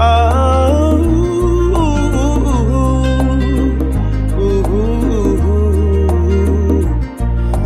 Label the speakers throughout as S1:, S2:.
S1: Oh, ooh, ooh, ooh,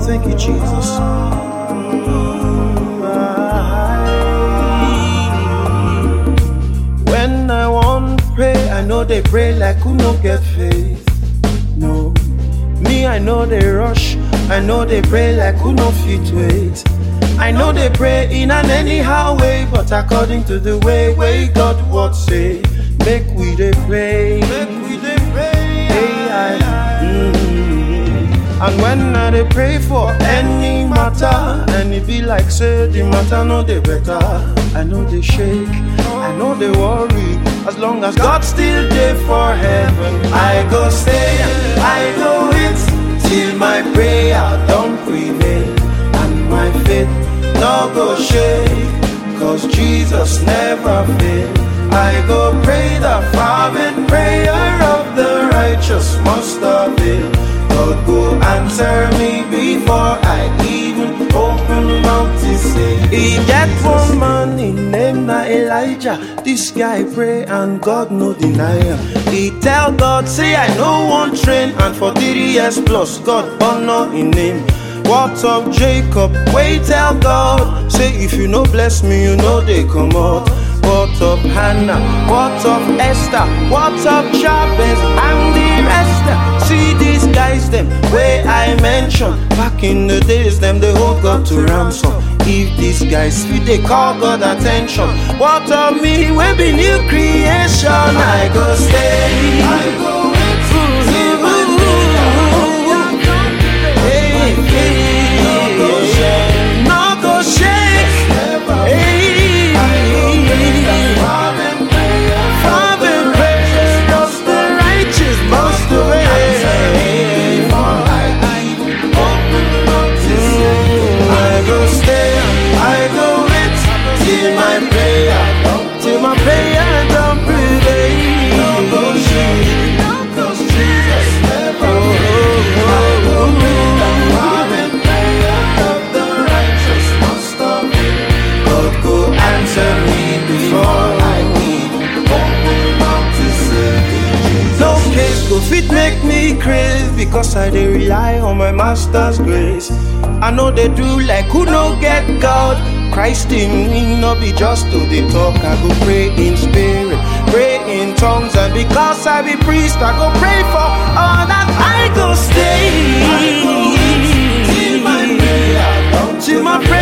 S1: thank you, Jesus. When I want pray, I know they pray like who no get faith. No, me I know they rush. I know they pray like who no fit wait. I know they pray in an anyhow way, but according to the way way God would say, make we they pray, make we they pray. Hey, I, mm. And when I they pray for any matter, and it be like say the matter no they better. I know they shake, I know they worry. As long as God still there for heaven, I go stay, I go wait till my prayer don't prevail go shake. Cause Jesus never fail. I go pray the fervent prayer of the righteous must avail. God go answer me before I even open mouth to say. He get one man in name na Elijah. This guy pray and God no deny him. He tell God say I no one train and for three years plus God honor in name. What up Jacob? Wait tell God. Say if you no bless me, you know they come out. What up Hannah? What up Esther? What up Jabez and the rest? See these guys them where I mention back in the days them they hold God to ransom. If these guys fit they call God attention. What of me will be new creation? I go stay. I go because I dey rely on my master's grace. I know they do like who no get God. Christ in me not be just to the talk. I go pray in spirit, pray in tongues, and because I be priest, I go pray for all that I go stay. Till my prayer, till my prayer